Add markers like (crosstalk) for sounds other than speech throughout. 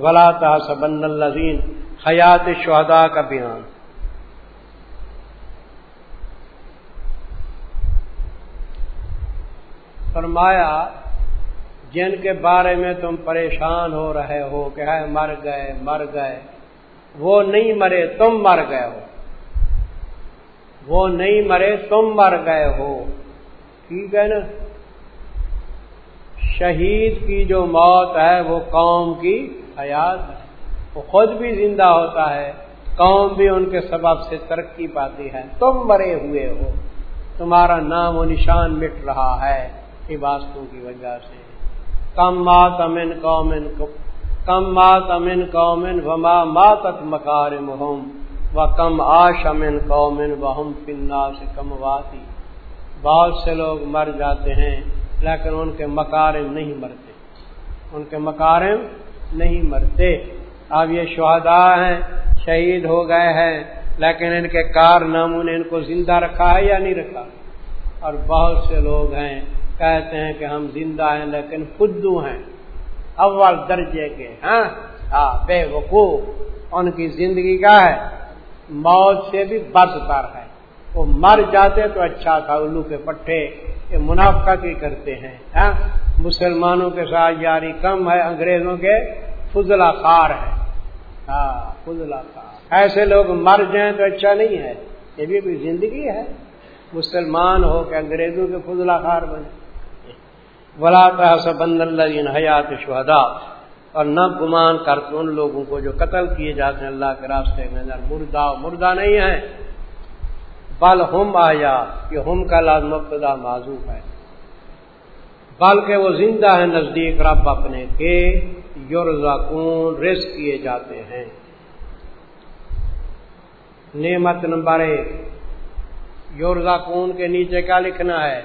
ولا تحسبن الذین حیات شہداء کا بیان۔ فرمایا، جن کے بارے میں تم پریشان ہو رہے ہو، کہ ہے مر گئے مر گئے، وہ نہیں مرے تم مر گئے ہو۔ وہ نہیں مرے تم مر گئے ہو۔ ٹھیک ہے نا؟ شہید کی جو موت ہے، وہ قوم کی حیات ہے وہ خود بھی زندہ ہوتا ہے، قوم بھی ان کے سبب سے ترقی پاتی ہے۔ تم مرے ہوئے ہو۔ تمہارا نام و نشان مٹ رہا ہے عبادتوں کی وجہ سے۔ کم مات امن قومن کم مات امن قومن وما ماتت مکار مہم و کم آش امن قومن وہم فنا سے کم واتی بہت سے لوگ مر جاتے ہیں لیکن ان کے مکارم نہیں مرتے۔ ان کے مکارم نہیں مرتے۔ اب یہ شہدا ہیں، شہید ہو گئے ہیں، لیکن ان کے کارناموں نے ان کو زندہ رکھا ہے یا نہیں رکھا؟ اور بہت سے لوگ ہیں، کہتے ہیں کہ ہم زندہ ہیں لیکن خدو ہیں، اول درجے کے ہاں ہاں بے وقوع ان کی زندگی کا ہے؟ موت سے بھی بدتر ہے۔ وہ مر جاتے تو اچھا تھا، الو کے پٹھے۔ یہ منافقہ کرتے ہیں ہاں؟ مسلمانوں کے ساتھ جاری کم ہے، انگریزوں کے فضلہ خار ہے ہاں فضلہ خار ایسے لوگ مر جائیں تو اچھا نہیں ہے، یہ بھی کوئی زندگی ہے۔ مسلمان ہو کہ انگریزوں کے فضلہ خار بنے۔ ولا بند اللہ حیات شہدا اور نہ گمان کرتے ان لوگوں کو جو قتل کیے جاتے ہیں اللہ کے راستے میں۔ مردہ مردہ نہیں ہے۔ بل ہم آیا یہ ہم کا لازم ابتدا معذوف ہے۔ بلکہ وہ زندہ ہے نزدیک رب اپنے کے یورزاکون رس کیے جاتے ہیں۔ نعمت نمبر ایک یورزاکون کے نیچے کیا لکھنا ہے؟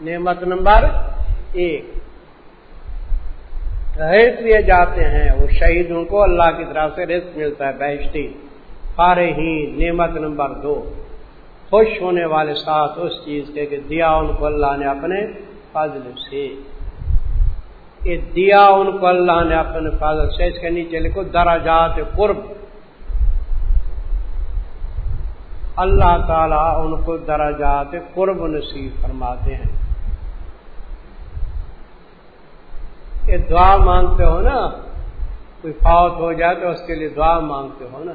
نعمت نمبر ایک رہت لیے جاتے ہیں۔ وہ شہیدوں کو اللہ کی طرف سے رزق ملتا ہے، بہشتی۔ فارے ہی نعمت نمبر دو۔ خوش ہونے والے ساتھ اس چیز کے کہ دیا ان کو اللہ نے اپنے فضل سے۔ یہ دیا ان کو اللہ نے اپنے فضل سے۔ اس کے نیچے لکھو دراجات قرب۔ اللہ تعالیٰ ان کو دراجات قرب نصیب فرماتے ہیں۔ یہ دعا مانگتے ہو نا، کوئی فوت ہو جائے تو اس کے لیے دعا مانگتے ہو نا۔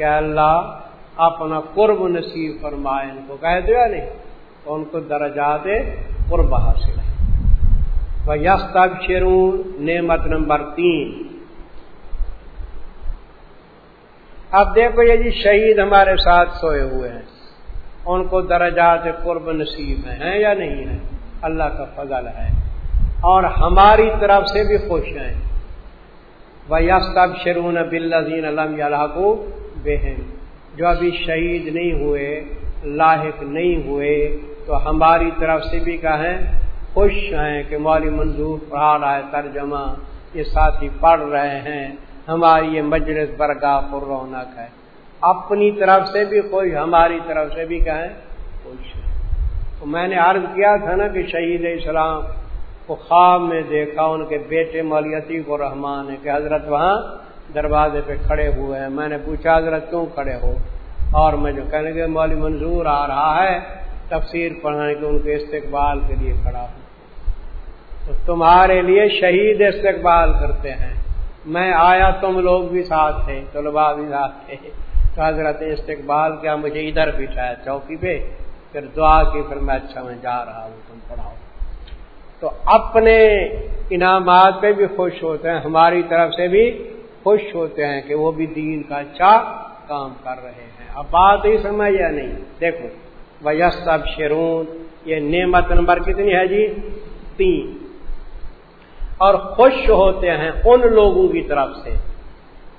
کہ اللہ اپنا قرب نصیب فرمائے، ان کو کہہ دیا نہیں، تو ان کو درجات قرب حاصل ہے وہ یس تب نعمت نمبر تین۔ اب دیکھو، یہ جی شہید ہمارے ساتھ سوئے ہوئے ہیں۔ ان کو درجات قرب نصیب ہیں یا نہیں ہے اللہ کا فضل ہے۔ اور ہماری طرف سے بھی خوش ہیں۔ وہ یس تب شرون بلزین علم اللہ کو بہن جو ابھی شہید نہیں ہوئے، لاحق نہیں ہوئے، تو ہماری طرف سے بھی کہیں خوش ہیں کہ مولی منظور پڑھا رہا ہے ترجمہ۔ یہ ساتھی پڑھ رہے ہیں۔ ہماری یہ مجلس برگاہ پر رونق ہے۔ اپنی طرف سے بھی خوش، ہماری طرف سے بھی کہیں خوش ہے تو میں نے عرض کیا تھا نا کہ شہید اسلام کو خواب میں دیکھا، ان کے بیٹے مولیتی کو رحمان ہے کہ حضرت وہاں دروازے پہ کھڑے ہوئے ہیں۔ میں نے پوچھا، حضرت کیوں کھڑے ہو؟ اور میں جو کہنے کے مولی منظور آ رہا ہے، تفسیر پڑھانے کے ان کے استقبال کے لیے کھڑا ہوں۔ تو تمہارے لیے شہید استقبال کرتے ہیں۔ میں آیا، تم لوگ بھی ساتھ تھے طلبا بھی ساتھ تھے تو حضرت استقبال کیا مجھے ادھر بٹھایا چوکی پہ؟ پھر دعا کی، پھر میں اچھا میں جا رہا ہوں، تم پڑھاؤ۔ تو اپنے انعامات پہ بھی خوش ہوتے ہیں، ہماری طرف سے بھی خوش ہوتے ہیں کہ وہ بھی دین کا اچھا کام کر رہے ہیں۔ اب بات ہی سمجھ یا نہیں؟ دیکھو ویس اب شرون یہ نعمت نمبر کتنی ہے جی؟ تین۔ اور خوش ہوتے ہیں ان لوگوں کی طرف سے۔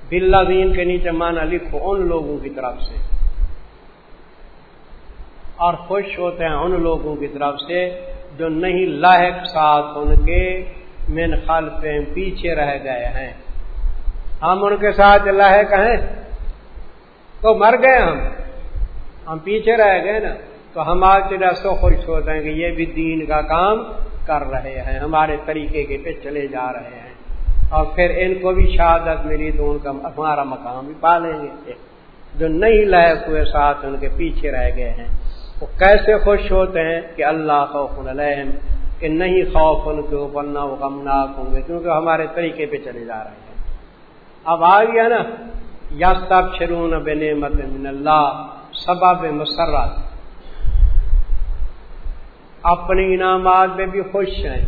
بلا دین کے نیچے مانا لکھو، ان لوگوں کی طرف سے۔ اور خوش ہوتے ہیں ان لوگوں کی طرف سے جو نہیں لاحق ساتھ ان کے من خلف پیچھے رہ گئے ہیں۔ ہم ان کے ساتھ لاحق ہیں تو مر گئے ہم۔ ہم پیچھے رہ گئے نا۔ تو ہم ہمارے سو خوش ہوتے ہیں کہ یہ بھی دین کا کام کر رہے ہیں۔ ہمارے طریقے کے پہ چلے جا رہے ہیں۔ اور پھر ان کو بھی شہادت ملی تو ان کا ہمارا مقام بھی پا لیں گے۔ جو نہیں لائق ہوئے ساتھ ان کے پیچھے رہ گئے ہیں۔ وہ کیسے خوش ہوتے ہیں کہ اللہ خوف علیہم، کہ نہیں خوف ان کے اوپر، نہ وہ غمناک ہوں گے، کیونکہ ہمارے طریقے پہ چلے جا رہے ہیں۔ اب آ گیا نا یا سب شرون بے نعمت من اللہ، سبب مسرت اپنے انعامات میں بھی خوش ہیں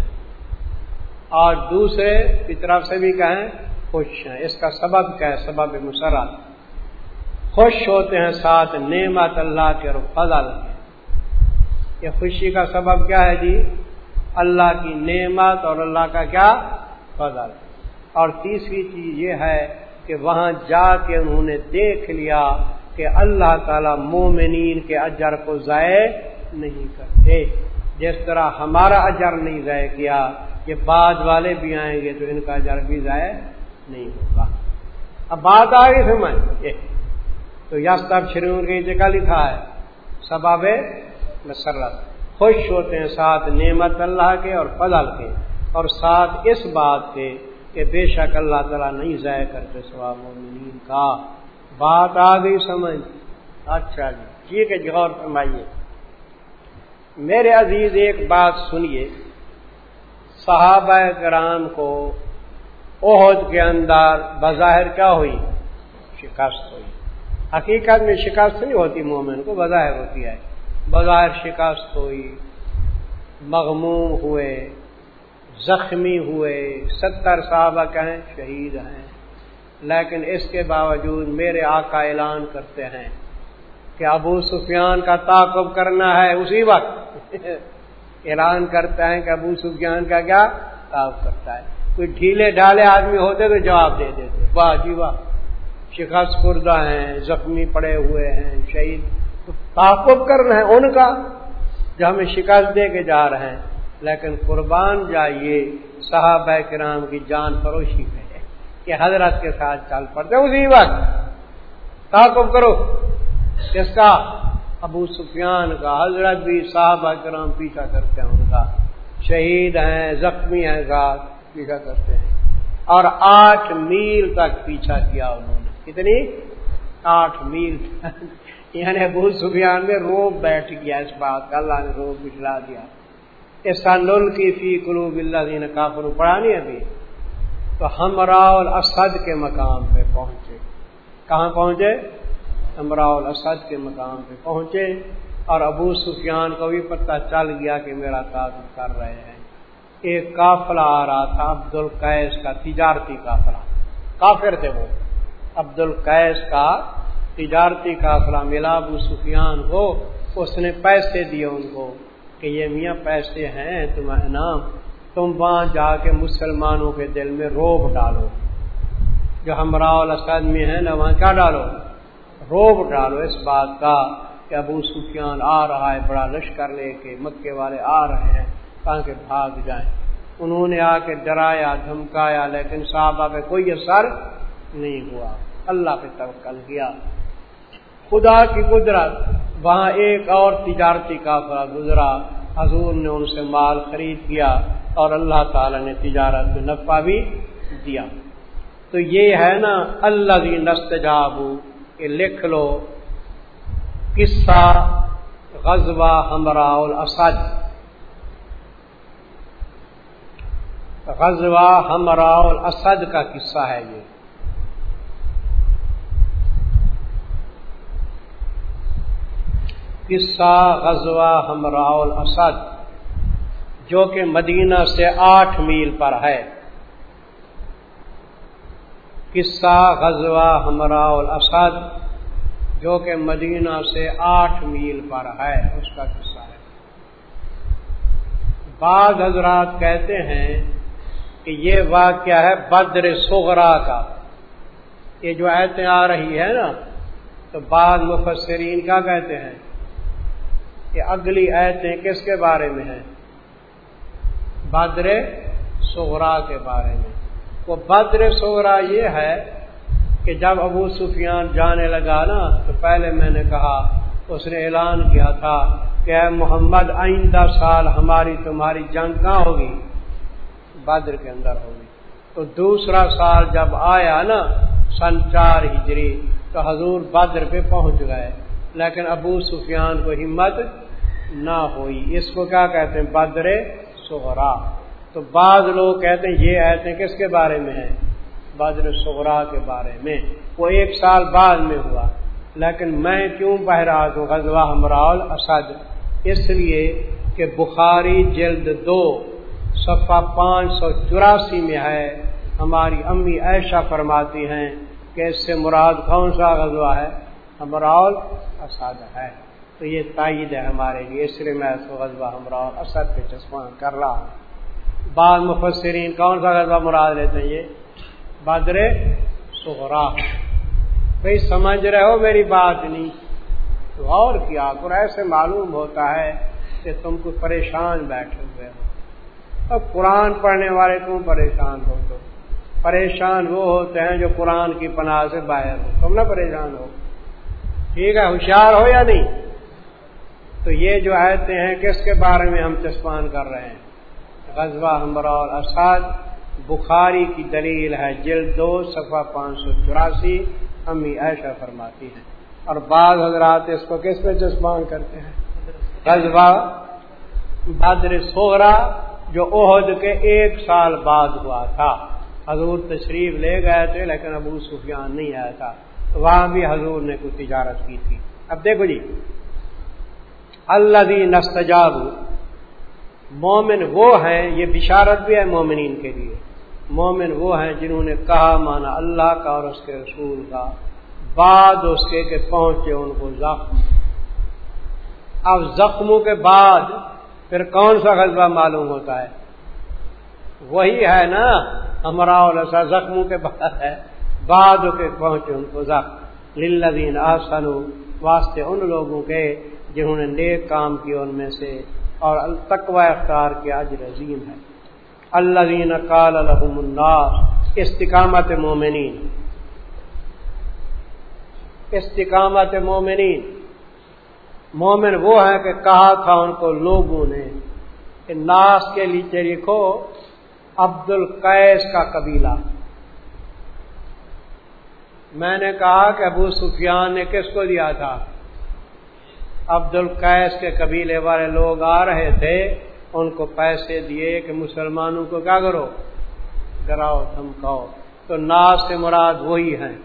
اور دوسرے کی طرف سے بھی کہیں خوش ہیں۔ اس کا سبب کیا ہے؟ سبب مسرت خوش ہوتے ہیں ساتھ نعمت اللہ کے اور فضل۔ یہ خوشی کا سبب کیا ہے جی؟ اللہ کی نعمت اور اللہ کا کیا؟ فضل۔ اور تیسری چیز یہ ہے کہ وہاں جا کے انہوں نے دیکھ لیا کہ اللہ تعالی مومنین کے اجر کو ضائع نہیں کرتے۔ جس طرح ہمارا اجر نہیں ضائع کیا، یہ بعد والے بھی آئیں گے تو ان کا اجر بھی ضائع نہیں ہوگا۔ اب بات آ گئی سمجھ تو یس تب شریر جگہ لکھا ہے سباب مسرت۔ خوش ہوتے ہیں ساتھ نعمت اللہ کے اور فضل کے۔ اور ساتھ اس بات کے کہ بے شک اللہ تعالیٰ نہیں ضائع کرتے ثواب مومنین کا۔ بات آ گئی سمجھ۔ اچھا جی ٹھیک ہے، غور فرمائیے۔ میرے عزیز، ایک بات سنیے۔ صحابہ کرام کو عہد کے اندر بظاہر کیا ہوئی؟ شکست ہوئی۔ حقیقت میں شکست نہیں ہوتی مومن کو، بظاہر ہوتی ہے۔ بظاہر شکست ہوئی، مغموم ہوئے۔ زخمی ہوئے، ستر صحابہ کہیں شہید ہیں۔ لیکن اس کے باوجود میرے آقا اعلان کرتے ہیں کہ ابو سفیان کا تعقب کرنا ہے اسی وقت۔ (laughs) اعلان کرتا ہے کہ ابو سفیان کا کیا تعاقب کرتا ہے۔ کوئی ڈھیلے ڈھالے آدمی ہوتے تو جواب دے دیتے۔ واہ جی واہ۔ شکست کردہ ہیں، زخمی پڑے ہوئے ہیں، شہید۔ تعقب کرنا ہے ان کا، جو ہمیں شکست دے کے جا رہے ہیں۔ لیکن قربان جائیے صحابہ کرام کی جان فروشی ہے کہ حضرت کے ساتھ چل پڑتے اسی وقت۔ تعقب کرو۔ کس کا ابو سفیان کا حضرت بھی صحابہ کرام پیچھا کرتے ہیں، ان کا۔ شہید ہیں، زخمی ہیں ساتھ پیچھا کرتے ہیں۔ اور آٹھ میل تک پیچھا کیا انہوں نے۔ کتنی؟ آٹھ میل۔ یعنی ابو سفیان میں روب بیٹھ گیا اس بات کا، اللہ نے روب بچلا دیا۔ اس کا نل کی فی کلو بلّہ دین کافر پڑھا نہیں ابھی؟ تو ہمرا اسد کے مقام پہ پہنچے۔ کہاں پہنچے؟ ہمرا اسد کے مقام پہ پہنچے۔ اور ابو سفیان کو بھی پتہ چل گیا کہ میرا تعلق کر رہے ہیں۔ ایک قافلہ آ رہا تھا عبد القیس کا تجارتی قافلہ کافر تھے وہ۔ عبد القیس کا تجارتی قافلہ ملا ابو سفیان کو، اس نے پیسے دیے ان کو۔ کہ یہ میاں پیسے ہیں تمہیں انعام، تم وہاں جا کے مسلمانوں کے دل میں روب ڈالو۔ جو ہمراہ الاسد میں ہے نا وہاں کیا ڈالو؟ روب ڈالو۔ اس بات کا کہ ابو سفیان آ رہا ہے، بڑا لشکر لے کے مکے والے آ رہے ہیں، تاکہ بھاگ جائیں۔ انہوں نے آ کے ڈرایا، دھمکایا، لیکن صحابہ پہ کوئی اثر نہیں ہوا۔ اللہ پہ توکل کیا۔ خدا کی قدرت، وہاں ایک اور تجارتی کا گزرا۔ حضور نے ان سے مال خرید کیا اور اللہ تعالی نے تجارت میں نفع بھی دیا۔ تو یہ ہے نا اللہ نست کہ لکھ لو۔ قصہ غزوہ ہمرا الاسد۔ غزوہ ہمرا الاسد کا قصہ ہے یہ۔ قصہ غزوہ ہمرا الاسد، جو کہ مدینہ سے آٹھ میل پر ہے۔ قصہ غزوہ ہمرا الاسد، جو کہ مدینہ سے آٹھ میل پر ہے۔ اس کا قصہ ہے۔ بعض حضرات کہتے ہیں کہ یہ واقعہ ہے بدر سغرا کا۔ یہ جو ایتیں آ رہی ہے نا، تو بعض مفسرین کیا کہتے ہیں؟ کہ اگلی ایتیں کس کے بارے میں ہیں؟ بدر سغرا کے بارے میں۔ وہ بدر سغرا یہ ہے کہ جب ابو سفیان جانے لگا نا، تو پہلے میں نے کہا، اس نے اعلان کیا تھا کہ اے محمد، آئندہ سال ہماری تمہاری جنگ کہاں ہوگی؟ بدر کے اندر ہوگی۔ تو دوسرا سال جب آیا نا، سن چار ہجری، تو حضور بدر پہ پہنچ گئے۔ لیکن ابو سفیان کو ہمت نہ ہوئی۔ اس کو کیا کہتے ہیں؟ بدر سہرا تو بعض لوگ کہتے ہیں یہ ایسے کس کے بارے میں ہے بدر سہرا کے بارے میں۔ وہ ایک سال بعد میں ہوا۔ لیکن میں کیوں بہرا دوں غزوہ ہمرال اسد اس لیے کہ بخاری جلد دو، صفحہ پانچ سو چوراسی میں ہے۔ ہماری امی ایشا فرماتی ہیں کہ اس سے مراد کون سا غزوہ ہے؟ ہمراول اسد ہے تو یہ تائید ہے ہمارے لیے، اس لیے میں غزوہ ہمراول اسد پہ چشمان کر رہا ہوں۔ بعض مفسرین کون سا غزوہ مراد لیتے ہیں یہ؟ بدر سہرا بھائی سمجھ رہے ہو میری بات نہیں؟ تو اور کیا کر ایسے معلوم ہوتا ہے کہ تم کو پریشان بیٹھے ہوئے ہو۔ اب قرآن پڑھنے والے تم پریشان ہو۔ تو پریشان وہ ہوتے ہیں جو قرآن کی پناہ سے باہر ہو۔ تم نہ پریشان ہو۔ ٹھیک ہے، ہوشیار ہو یا نہیں؟ تو یہ جو آتے ہیں، کس کے بارے میں ہم چسپان کر رہے ہیں؟ غزوہ ہمرا اور اساد بخاری کی دلیل ہے، جلد دو، صفحہ پانچ سو چوراسی، امی ایشا فرماتی ہیں۔ اور بعض حضرات اس کو کس پہ چسپان کرتے ہیں؟ غزوہ بدر سوہرا جو عہد کے ایک سال بعد ہوا تھا۔ حضور تشریف لے گئے تھے، لیکن ابو سفیان نہیں آیا تھا۔ وہاں بھی حضور نے کچھ تجارت کی تھی۔ اب دیکھو جی اللہ دی نستجاب مومن وہ ہیں، یہ بشارت بھی ہے مومنین کے لیے۔ مومن وہ ہیں جنہوں نے کہا، مانا اللہ کا اور اس کے رسول کا۔ بعد اس کے کہ پہنچے ان کو زخم۔ اب زخموں کے بعد پھر کون سا غذبہ معلوم ہوتا ہے؟ وہی ہے نا ہمارا زخموں کے بعد ہے۔ بعد کے پہنچے ان کو زخم للذین آسن واسطے ان لوگوں کے جنہوں نے نیک کام کیا ان میں سے، اور تقوی اختیار کیا اجر عظیم ہے۔ اللہ دین کال الحم الناس استقامت مومنین۔ استقامت مومنین۔ مومن وہ ہے کہ کہا تھا ان کو لوگوں نے کہ ناس کے نیچے لکھو عبد القیس کا قبیلہ۔ میں نے کہا کہ ابو سفیان نے کس کو دیا تھا؟ عبد القیس کے قبیلے والے لوگ آ رہے تھے، ان کو پیسے دیے کہ مسلمانوں کو کیا کرو؟ ڈراؤ، دھمکاؤ۔ تو ناز سے مراد وہی ہیں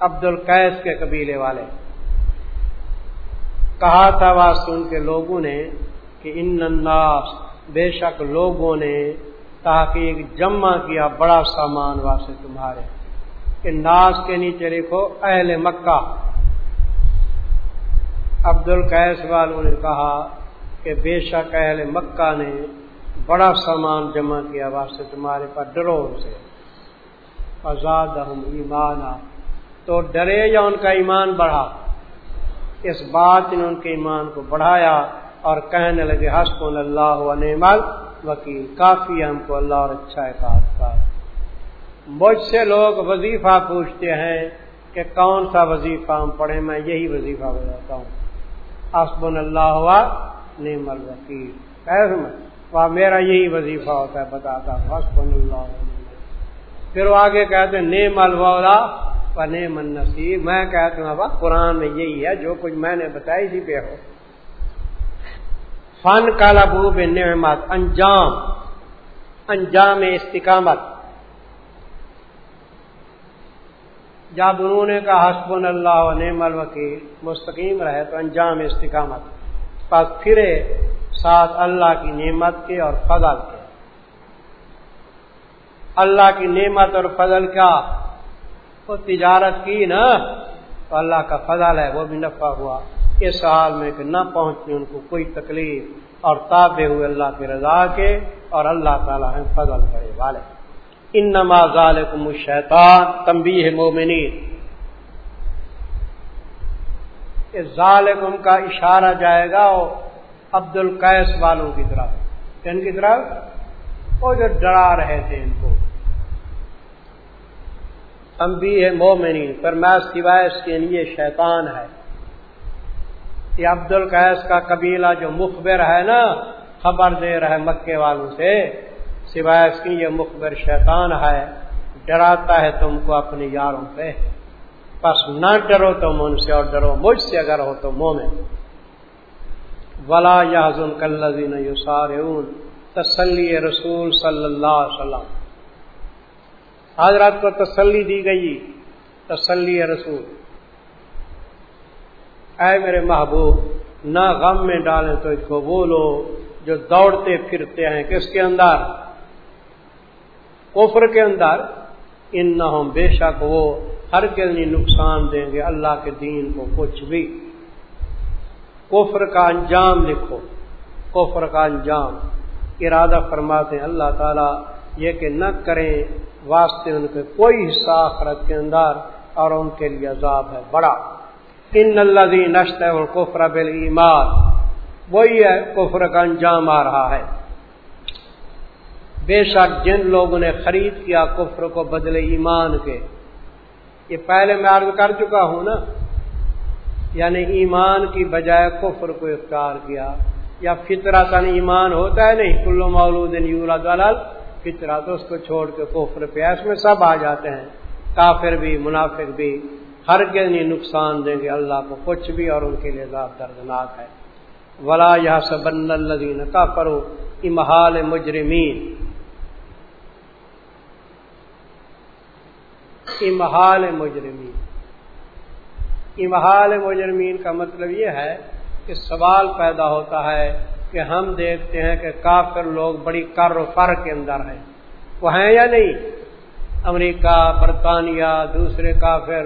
عبد القیس کے قبیلے والے۔ کہا تھا واسطے کے لوگوں نے کہ ان ناس بے شک لوگوں نے تاکہ جمع کیا، بڑا سامان واسطے تمہارے۔ کہ ناس کے نیچے لکھو، اہل مکہ۔ عبد القیس والوں نے کہا کہ بے شک اہل مکہ نے بڑا سامان جمع کیا، واسطے تمہارے پاس ڈرو سے۔ آزاد ہم ایمان تو ڈرے یا ان کا ایمان بڑھا؟ اس بات نے ان کے ایمان کو بڑھایا اور کہنے لگے حسب اللہ نعمل وکیل کافی ہم کو اللہ اور اچھا ہے مجھ سے لوگ وظیفہ پوچھتے ہیں کہ کون سا وظیفہ ہم پڑھیں، میں یہی وظیفہ بتاتا ہوں۔ حسب اللہ ہوا نعم الوکیل۔ وہاں میرا یہی وظیفہ ہوتا ہے، بتاتا ہوں۔ حسب اللہ پھر وہ آگے کہتے ہیں نیم الولا و نیم النصیر۔ میں کہتا ہوں، ابا، قرآن میں یہی ہے، جو کچھ میں نے بتائی اسی پہ ہو فن کا لبو نعمت، انجام۔ انجام استقامت۔ جب انہوں نے کہا حسب اللہ و نعم الوکیل، مستقیم رہے تو انجام استقامت۔ پس پھرے ساتھ اللہ کی نعمت کے اور فضل کے۔ اللہ کی نعمت اور فضل کیا؟ وہ تجارت کی نا۔ تو اللہ کا فضل ہے، وہ بھی نفع ہوا۔ اس حال میں کہ نہ پہنچی ان کو کوئی تکلیف اور تابے ہوئے اللہ کی رضا کے اور اللہ تعالیٰ ہیں فضل کرے والے۔ ان نماز شیطان تمبی ہے مومنین ظالم کا اشارہ جائے گا عبد القیس والوں کی طرف۔ کن کی طرف؟ وہ جو ڈرا رہے تھے ان کو۔ امبی ہے مومنی پر میں سوائے اس کے لیے شیطان ہے۔ یہ عبد القیس کا قبیلہ جو مخبر ہے نا، خبر دے رہے مکے والوں سے سوائے اس کی یہ مخبر شیطان ہے، ڈراتا ہے تم کو اپنے یاروں پہ۔ بس نہ ڈرو تم ان سے اور ڈرو مجھ سے اگر ہو تو مومن۔ ولا یازن کلین یو تسلی رسول صلی اللہ علیہ وسلم۔ حضرات کو تسلی دی گئی۔ تسلی رسول۔ اے میرے محبوب، نہ غم میں ڈالیں تو اس کو وہ لوگ جو دوڑتے پھرتے ہیں کس کے اندر؟ کفر کے اندر ان نہ ہوں بے شک وہ ہر کے لیے نقصان دیں گے اللہ کے دین کو کچھ بھی۔ کفر کا انجام لکھو۔ کفر کا انجام۔ ارادہ فرماتے ہیں اللہ تعالیٰ یہ کہ نہ کریں۔ واسطے ان کے کوئی حصہ آخرت کے اندر اور ان کے لیے عذاب ہے بڑا۔ ان اللہ نشت ہے کفر بل ایمان وہی ہے کفر کا انجام آ رہا ہے۔ بے شک جن لوگوں نے خرید کیا کفر کو بدلے ایمان کے، یہ پہلے میں عرض کر چکا ہوں نا یعنی ایمان کی بجائے کفر کو اختیار کیا، یا فطرہ تن ایمان ہوتا ہے نہیں کلو مولود دلال، فطرہ تو اس کو چھوڑ کے کفر پہ اس میں سب آ جاتے ہیں، کافر بھی، منافق بھی ہر کے نہیں نقصان دیں گے، اللہ کو کچھ بھی اور ان کے لیے ذات دردناک ہے۔ ولا یا سبن الدین کا کرو امہال مجرمین امہال مجرمین۔ امہال مجرمین کا مطلب یہ ہے کہ سوال پیدا ہوتا ہے کہ ہم دیکھتے ہیں کہ کافر لوگ بڑی کر و فر کے اندر ہیں۔ وہ ہیں یا نہیں؟ امریکہ، برطانیہ، دوسرے کافر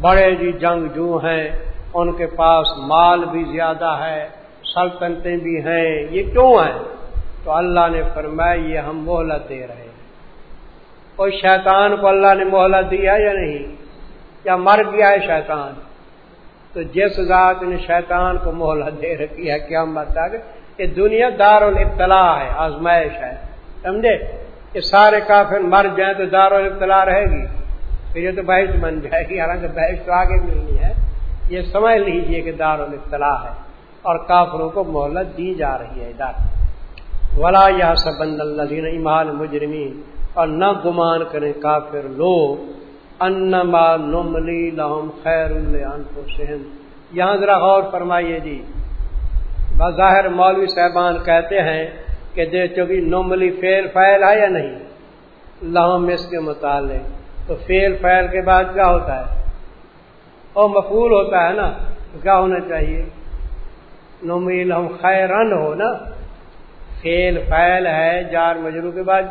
بڑے جی جنگ جو ہیں، ان کے پاس مال بھی زیادہ ہے، سلطنتیں بھی ہیں، یہ کیوں ہیں؟ تو اللہ نے فرمایا، یہ ہم مہلت دے رہے ہیں۔ کوئی شیطان کو اللہ نے مہلت دیا یا نہیں؟ یا مر گیا ہے شیطان؟ تو جس ذات نے شیطان کو مہلت دے رکھی ہے کیا بتا کہ دنیا دار الابتلاء ہے، آزمائش ہے۔ سمجھے؟ کہ سارے کافر مر جائیں تو دار الابتلاء رہے گی۔ پھر یہ تو بحث بن جائے گی، حالانکہ بحث تو آگے ملنی ہے۔ یہ سمجھ لیجیے کہ دار الابتلاء ہے اور کافروں کو مہلت دی جا رہی ہے۔ ادھر۔ ولا یا سبند اللہ امال مجرمین اور نہ گمان کریں کافر لوگ، انما نملی لہم خیر کو یہاں ذرا غور فرمائیے جی۔ بظاہر مولوی صاحبان کہتے ہیں کہ دے چوکی نملی فیل فیل ہے یا نہیں؟ لہم اس کے متعلق۔ تو فیل فیل کے بعد کیا ہوتا ہے؟ اور مقبول ہوتا ہے نا، تو کیا ہونا چاہیے؟ نملی لہم خیرن ہو نا۔ فیل فیل ہے، جار مجرو کے بعد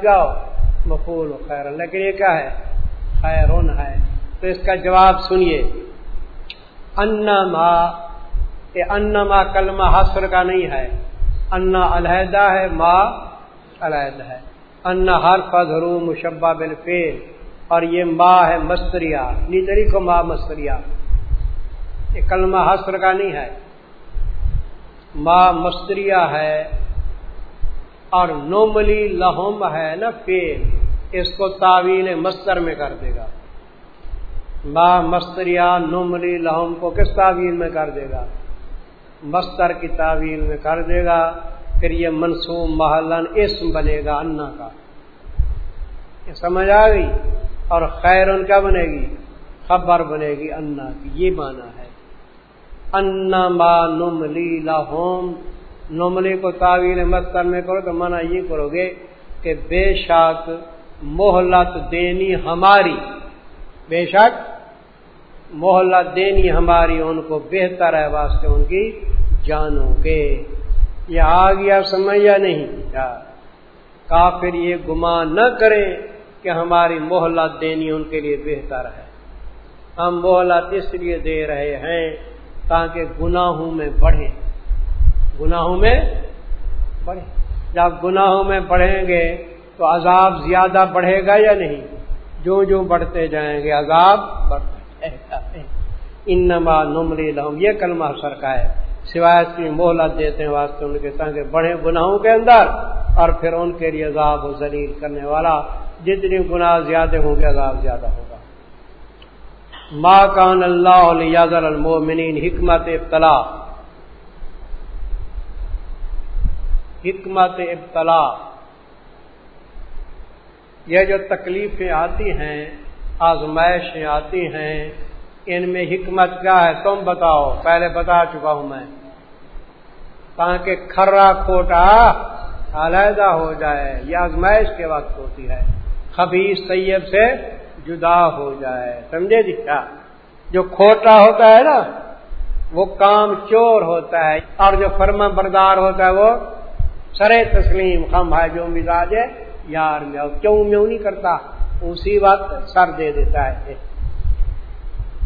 جاؤ مقبول ہو خیرن لیکن یہ کیا ہے؟ خیرون ہے. تو اس کا جواب سنیے. انما انما کلمہ حسر کا نہیں ہے. انا علیحدہ ہے، ما علیحدہ ہے. انا ہر فضرو مشبہ بالفیل اور یہ ماں ہے مستریا نیتری کو ماں مستریا یہ کلمہ حسر کا نہیں ہے. ماں مستریا ہے اور نوملی لہم ہے نا فیل، اس کو تعویل مستر میں کر دے گا۔ ما مستریا نملی لہم کو کس تعویل میں کر دے گا؟ مستر کی تعویل میں کر دے گا، پھر یہ منصوب محلن اسم بنے گا انا کا۔ یہ سمجھ آ گئی؟ اور خیر ان کا بنے گی؟ خبر بنے گی انا کی، یہ مانا ہے۔ انا ما نملی لاہوم نملی کو تعویل مستر میں کرو تو منع یہ کرو گے کہ بے شک محلت دینی ہماری، بے شک محلت دینی ہماری ان کو بہتر ہے واسطے ان کی جانوں کے۔ یہ آ گیا سمجھ یا نہیں؟ کیا کافر یہ گمان نہ کریں کہ ہماری محلت دینی ان کے لیے بہتر ہے۔ ہم محلت اس لیے دے رہے ہیں تاکہ گناہوں میں بڑھیں۔ گناہوں میں بڑھیں۔ جب گناہوں میں بڑھیں گے تو عذاب زیادہ بڑھے گا یا نہیں؟ جو جو بڑھتے جائیں گے، عذاب بڑھتا جائے انما نمری لہم، یہ کلمہ سر کا ہے۔ سوایت کی مہلت دیتے ہیں واسطے ان کے سنگ بڑے گناہوں کے اندر اور پھر ان کے لیے عذاب و ذلیل کرنے والا جتنی گناہ زیادہ ہوں گے، عذاب زیادہ ہوگا۔ ما کان اللہ المومنین حکمت ابتلا۔ حکمت ابتلا۔ یہ جو تکلیفیں آتی ہیں، آزمائشیں آتی ہیں، ان میں حکمت کیا ہے؟ تم بتاؤ، پہلے بتا چکا ہوں میں۔ تاکہ کھرا کھوٹا علیحدہ ہو جائے، یہ آزمائش کے وقت ہوتی ہے۔ خبیص طیب سے جدا ہو جائے۔ سمجھے جی کیا؟ جو کھوٹا ہوتا ہے نا، وہ کام چور ہوتا ہے، اور جو فرما بردار ہوتا ہے وہ سرے تسلیم، خم ہے جو مزاج ہے، یار میں کیوں میں نہیں کرتا؟ اسی وقت سر دے دیتا ہے۔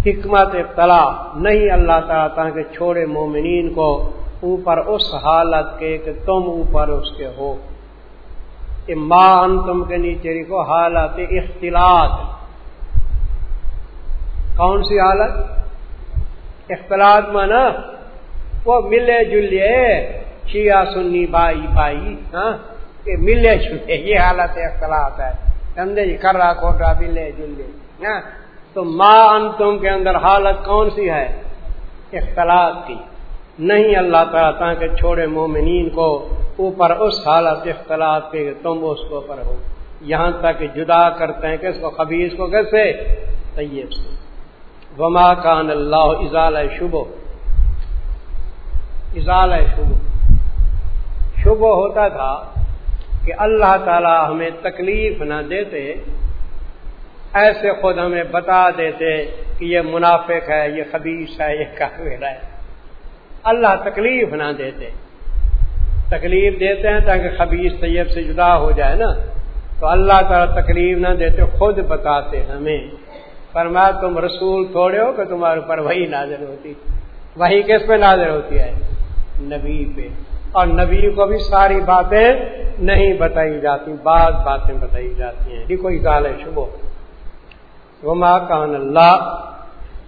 حکمت ابتلا، نہیں اللہ تعالیٰ کہ چھوڑے مومنین کو اوپر اس حالت کے کہ تم اوپر اس کے ہو۔ ماں تم کے نیچے کو حالت اختلاط۔ کون سی حالت؟ اختلاط مانا؟ وہ ملے جلے۔ شیعہ سنی بائی بائی ہاں؟ ملے جلے، یہ حالت اختلاط ہے۔ سمجھے جی کرا کوٹا ملے جلے ہاں؟ تو ماں ان تم کے اندر حالت کون سی ہے؟ اختلاط کی۔ نہیں اللہ تعالیٰ کہ چھوڑے مومنین کو اوپر اس حالت اختلاط کے تم اس کو پر ہو۔ یہاں تک جدا کرتے ہیں کس کو؟ خبیص کو کیسے طیب سے۔ وما کان اللہ ازال شبو ازال شبو شبو ہوتا تھا کہ اللہ تعالی ہمیں تکلیف نہ دیتے، ایسے خود ہمیں بتا دیتے کہ یہ منافق ہے، یہ خبیص ہے، یہ کافر ہے۔ اللہ تکلیف نہ دیتے۔ تکلیف دیتے ہیں تاکہ خبیص طیب سے جدا ہو جائے نا۔ تو اللہ تعالیٰ تکلیف نہ دیتے، خود بتاتے ہمیں۔ فرما تم رسول تھوڑے ہو کہ تمہارے اوپر وہی نازل ہوتی۔ وہی کس پہ نازل ہوتی ہے؟ نبی پہ۔ اور نبی کو بھی ساری باتیں نہیں بتائی جاتی، بعض باتیں بتائی جاتی ہیں۔ یہ کوئی گال ہے شبو؟ وما کان اللہ،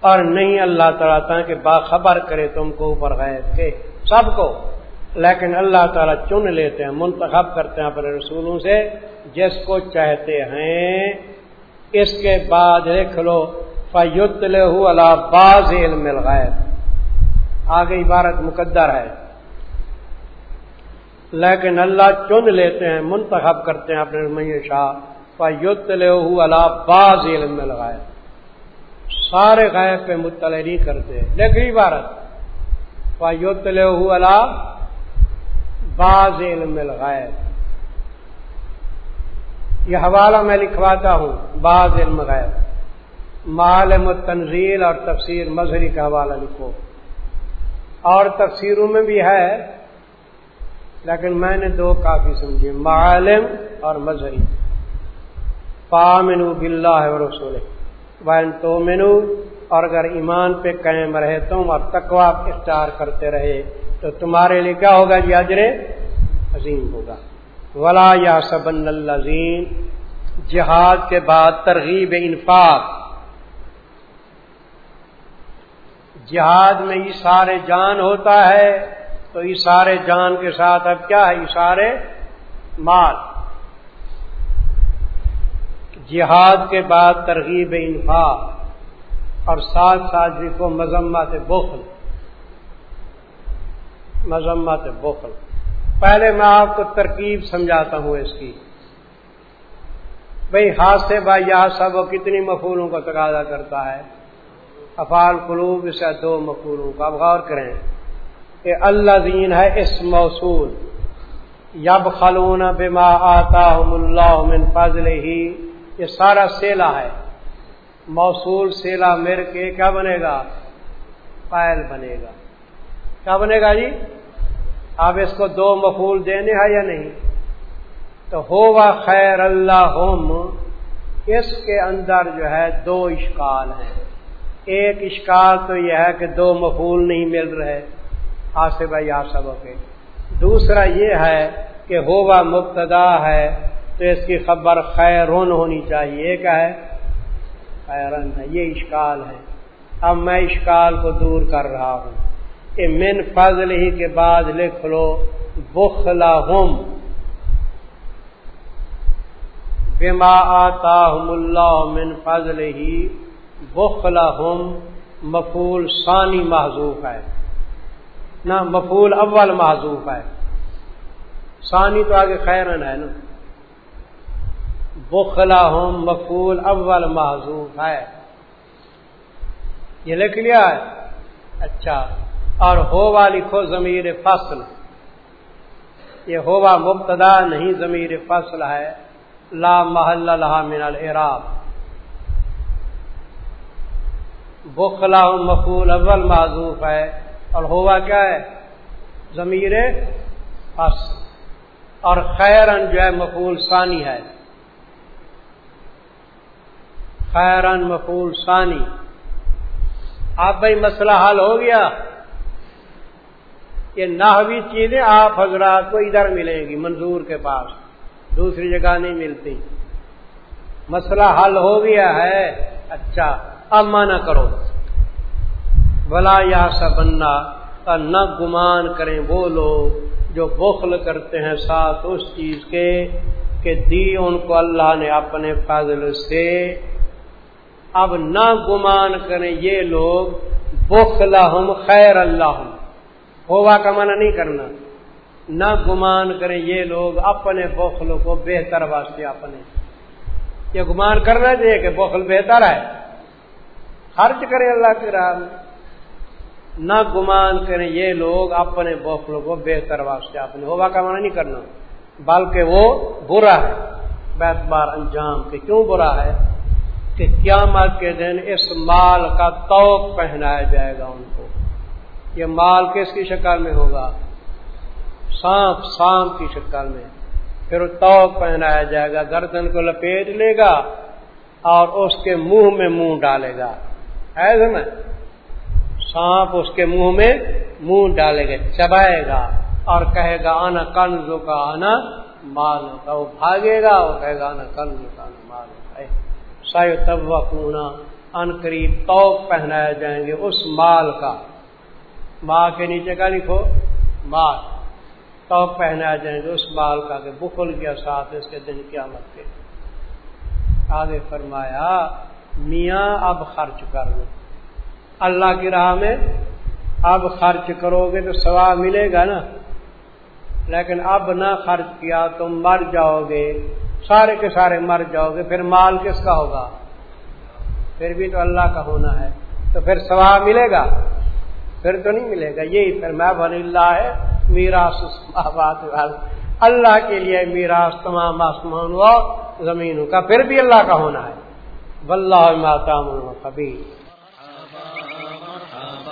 اور نہیں اللہ تعالیٰ کہ باخبر کرے تم کو اوپر غیر کے، سب کو۔ لیکن اللہ تعالیٰ چن لیتے ہیں، منتخب کرتے ہیں اپنے رسولوں سے، جس کو چاہتے ہیں۔ اس کے بعد لکھ لو فیت اللہ باز علم الغیب۔ آگے عبارت مقدر ہے۔ لیکن اللہ چن لیتے ہیں، منتخب کرتے ہیں اپنے میشا فیت اللہ باز علم الغیب سارے غیب پہ مطلع نہیں کرتے۔ لیکن عبارت۔ فیت اللہ باز علم الغیب یہ حوالہ میں لکھواتا ہوں، بعض علم غیر معالم تنزیل اور تفسیر مظہری کا حوالہ لکھو۔ اور تفسیروں میں بھی ہے لیکن میں نے دو کافی سمجھی معالم اور مظہری پامنو بلّہ رسول وین تو منو اور اگر ایمان پہ قائم رہے تم اور تقوا اختیار کرتے رہے، تو تمہارے لیے کیا ہوگا جی اجرے عظیم ہوگا۔ ولا یا سبن الزین جہاد کے بعد ترغیب انفاق۔ جہاد میں اشارے جان ہوتا ہے تو اشارے جان کے ساتھ اب کیا ہے؟ اشارے مال۔ جہاد کے بعد ترغیب انفاق اور ساتھ ساتھ جی کو مذمت بخل۔ مذمت بخل۔ پہلے میں آپ کو ترکیب سمجھاتا ہوں اس کی۔ بھائی ہاتھ سے بھائی یہاں سب کتنی مفولوں کا تقاضا کرتا ہے۔ افال قلوب سے دو مفولوں کا۔ اب غور کریں۔ کہ اللہ دین ہے اس موصول یب خلون بما آتا اللہ من فضل ہی یہ سارا سیلا ہے۔ موصول سیلا مر کے کیا بنے گا؟ پائل بنے گا۔ کیا بنے گا جی؟ اب اس کو دو مفول دینے ہیں یا نہیں؟ تو ہوا خیر اللہ ہوم اس کے اندر جو ہے دو اشکال ہیں۔ ایک اشکال تو یہ ہے کہ دو مفول نہیں مل رہے۔ آصف بھائی، آپ سب کے دوسرا یہ ہے کہ ہوا مبتدا ہے تو اس کی خبر خیرون ہونی چاہیے۔ ایک ہے؟ خیرن ہے، یہ اشکال ہے۔ اب میں اشکال کو دور کر رہا ہوں کہ من فضل ہی کے بعد لکھ لو بخلا ہم بما آتا اللہ من فضل ہی بخلا ہم مفول ثانی محضوف ہے۔ نہ مفول اول محضوف ہے۔ ثانی تو آگے خیرن ہے نا۔ بخلا ہوں مقول اول معذوف ہے۔ یہ لکھ لیا ہے۔ اچھا اور ہوا لکھو ضمیر فصل۔ یہ ہوا مبتدا نہیں، ضمیر فصل ہے۔ لا محل لہا من العراب بخلا مقول اول معذوف ہے۔ اور ہوا کیا ہے؟ ضمیر فصل اور خیرن جو ہے مقول ثانی ہے۔ خیرن مقول ثانی۔ آپ بھائی مسئلہ حل ہو گیا۔ یہ نہوی چیزیں آپ حضرات کو ادھر ملیں گی منظور کے پاس، دوسری جگہ نہیں ملتی۔ مسئلہ حل ہو گیا ہے۔ اچھا اب مانا کرو۔ بلا یا سا بننا نہ گمان کریں وہ لوگ جو بخل کرتے ہیں ساتھ اس چیز کے کہ دی ان کو اللہ نے اپنے فضل سے۔ اب نہ گمان کریں یہ لوگ بخلا ہم خیر اللہ ہوں ہوا کا منع نہیں کرنا۔ نہ گمان کریں یہ لوگ اپنے بخل کو بہتر واسطے اپنے۔ یہ گمان کرنا چاہیے کہ بخل بہتر ہے۔ خرچ کریں اللہ کی راہ میں۔ نہ گمان کریں یہ لوگ اپنے بخل کو بہتر واسطے اپنے ہوا کا منع نہیں کرنا۔ بلکہ وہ برا ہے۔ بیت بار انجام کے کیوں برا ہے؟ کہ قیامت کے دن اس مال کا توق پہنایا جائے گا ان کو۔ یہ مال کس کی شکل میں ہوگا؟ سانپ سانپ کی شکل میں۔ پھر توق پہنایا جائے گا، گردن کو لپیٹ لے گا اور اس کے منہ میں منہ ڈالے گا۔ ایسے میں سانپ اس کے منہ میں منہ ڈالے گا چبائے گا اور کہے گا، آنا کنزو کا، آنا مال کا۔ وہ بھاگے گا وہ کہے گا، آنا کنزو کا، آنا مال کا۔ سایو تب ان قریب توق پہنایا جائیں گے اس مال کا۔ ماں کے نیچے کا لکھو، مال۔ توق پہنایا جائیں گے اس مال کا کہ بخل کے ساتھ اس کے دن قیامت کے۔ آگے فرمایا، میاں اب خرچ کر لو۔ اللہ کی راہ میں اب خرچ کرو گے تو ثواب ملے گا نا۔ لیکن اب نہ خرچ کیا تم مر جاؤ گے۔ سارے کے سارے مر جاؤ گے۔ پھر مال کس کا ہوگا؟ پھر بھی تو اللہ کا ہونا ہے۔ تو پھر ثواب ملے گا؟ پھر تو نہیں ملے گا۔ یہی پھر میں بن اللہ ہے میراث بات اللہ کے لیے میراث تمام آسمان و زمینوں کا پھر بھی اللہ کا ہونا ہے۔ واللہ ماتا خبیر۔